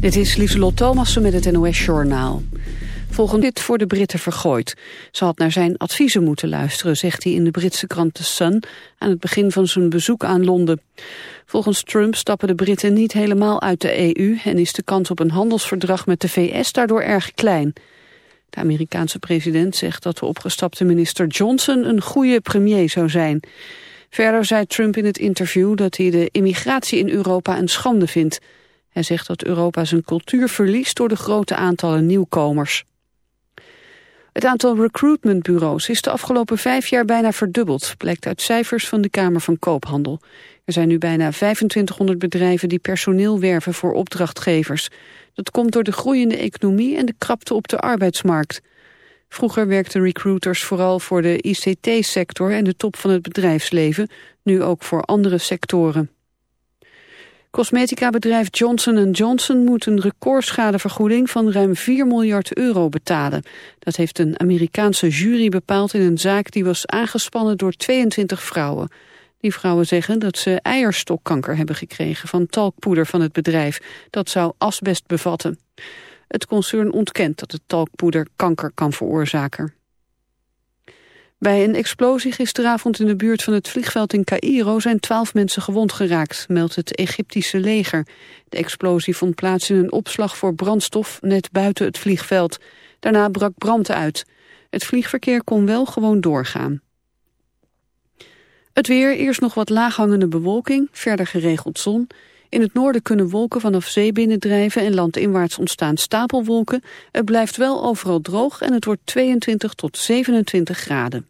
Dit is Lieselot Thomassen met het NOS-journaal. Volgens dit voor de Britten vergooid. Ze had naar zijn adviezen moeten luisteren, zegt hij in de Britse krant The Sun... aan het begin van zijn bezoek aan Londen. Volgens Trump stappen de Britten niet helemaal uit de EU... en is de kans op een handelsverdrag met de VS daardoor erg klein. De Amerikaanse president zegt dat de opgestapte minister Johnson... een goede premier zou zijn... Verder zei Trump in het interview dat hij de immigratie in Europa een schande vindt. Hij zegt dat Europa zijn cultuur verliest door de grote aantallen nieuwkomers. Het aantal recruitmentbureaus is de afgelopen vijf jaar bijna verdubbeld, blijkt uit cijfers van de Kamer van Koophandel. Er zijn nu bijna 2500 bedrijven die personeel werven voor opdrachtgevers. Dat komt door de groeiende economie en de krapte op de arbeidsmarkt. Vroeger werkten recruiters vooral voor de ICT-sector en de top van het bedrijfsleven, nu ook voor andere sectoren. Cosmetica-bedrijf Johnson Johnson moet een recordschadevergoeding van ruim 4 miljard euro betalen. Dat heeft een Amerikaanse jury bepaald in een zaak die was aangespannen door 22 vrouwen. Die vrouwen zeggen dat ze eierstokkanker hebben gekregen van talkpoeder van het bedrijf. Dat zou asbest bevatten. Het concern ontkent dat het talkpoeder kanker kan veroorzaken. Bij een explosie gisteravond in de buurt van het vliegveld in Cairo zijn twaalf mensen gewond geraakt, meldt het Egyptische leger. De explosie vond plaats in een opslag voor brandstof net buiten het vliegveld. Daarna brak brand uit. Het vliegverkeer kon wel gewoon doorgaan. Het weer, eerst nog wat laaghangende bewolking, verder geregeld zon. In het noorden kunnen wolken vanaf zee binnendrijven en landinwaarts ontstaan stapelwolken. Het blijft wel overal droog en het wordt 22 tot 27 graden.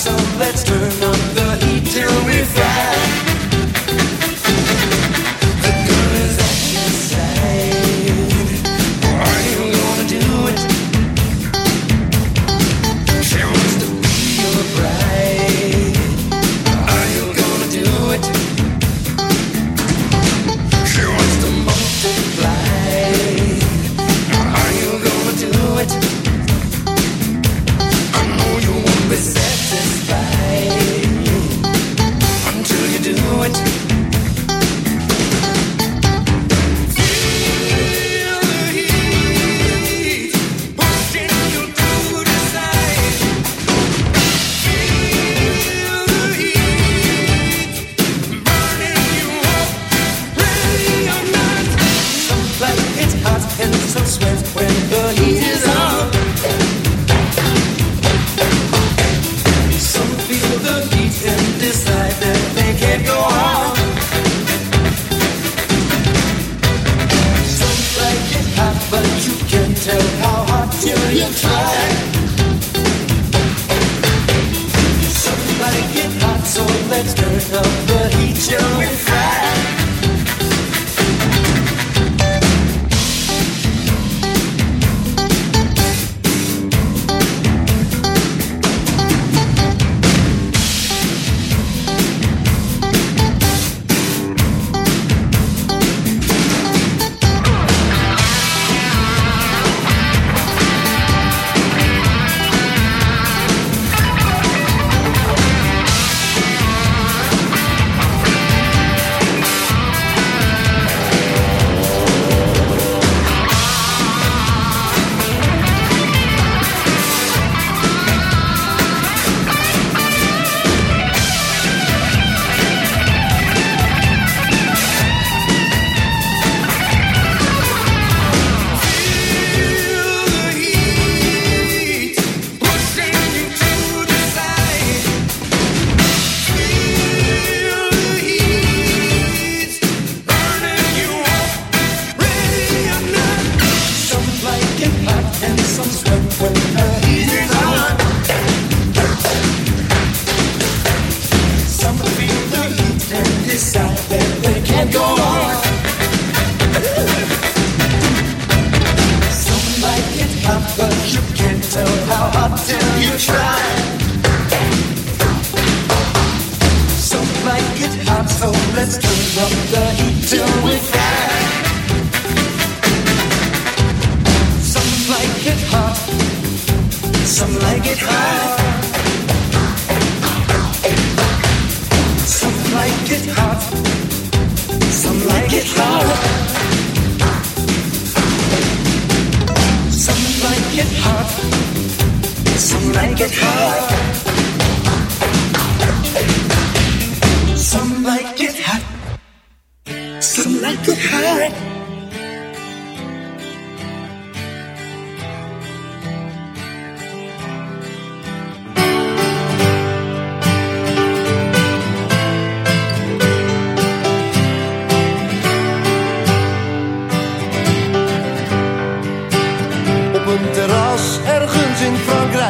Some like it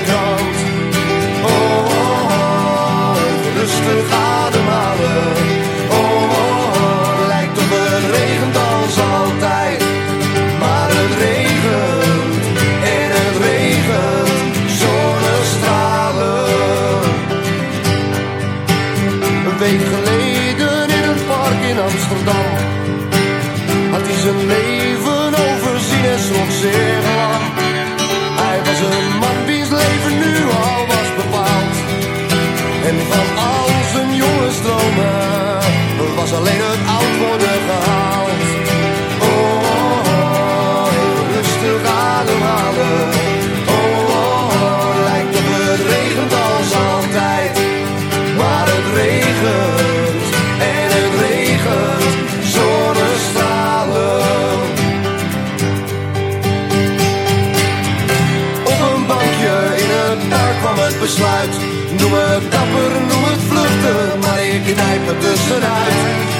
because je knijpt er tussenuit.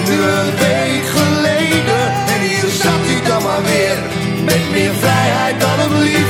Nu een week geleden, en hier zat hij dan maar weer. Met meer vrijheid dan een lief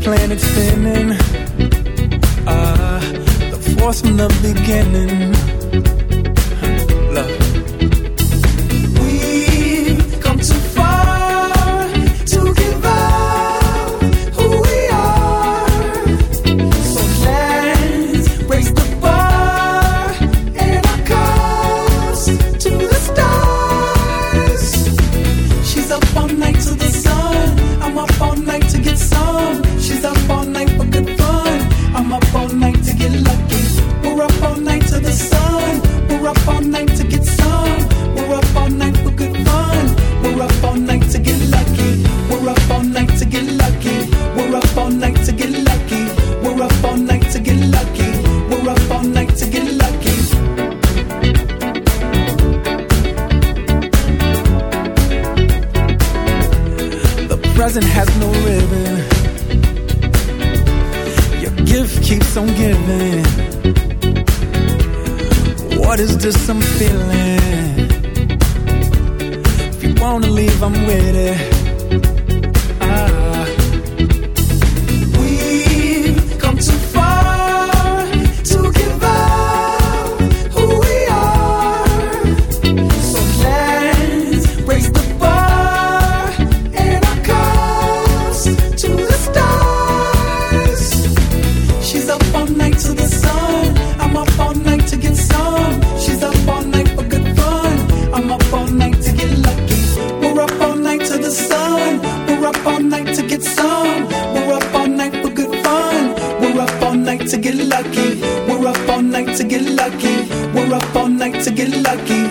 planet spinning. Ah, uh, the force from the beginning.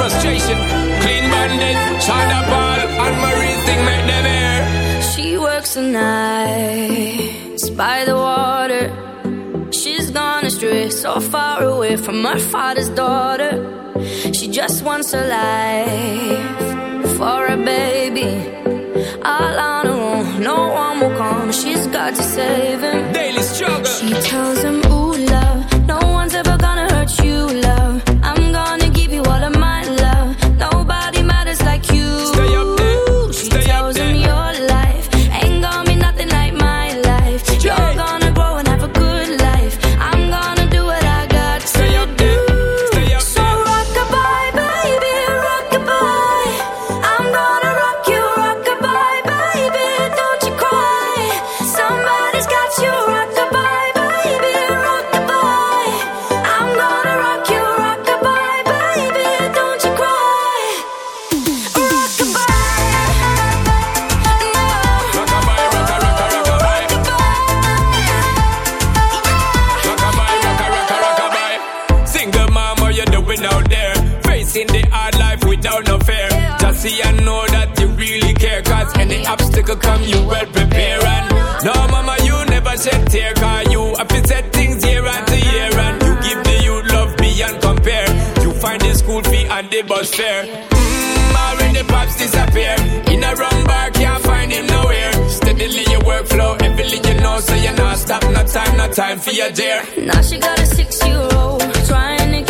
frustration. Clean bandit, Sean Paul, and Marie thing make them air. She works the night by the water. She's gone astray, so far away from her father's daughter. She just wants a life for a baby. All on her own, no one will come. She's got to save him. Daily struggle. She tells him, Ooh, love, no one's ever obstacle come, you well prepare and No mama, you never said tear Cause you have been said things year after year And you give the youth love beyond compare. You find the school fee and the bus fare. Mmm, already pops disappear In a wrong bar, can't find him nowhere. Steadily your workflow, everything you know So you're not stop, no time, no time for your dear. Now she got a six-year-old Trying to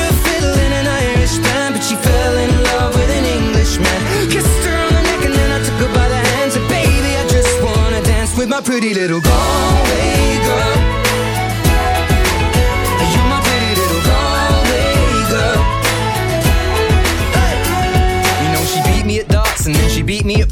pretty little girl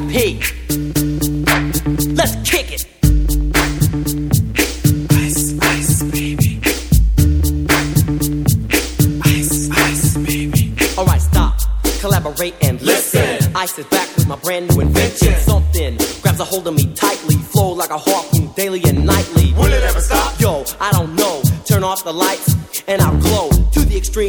VIP.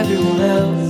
everyone else.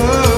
Oh.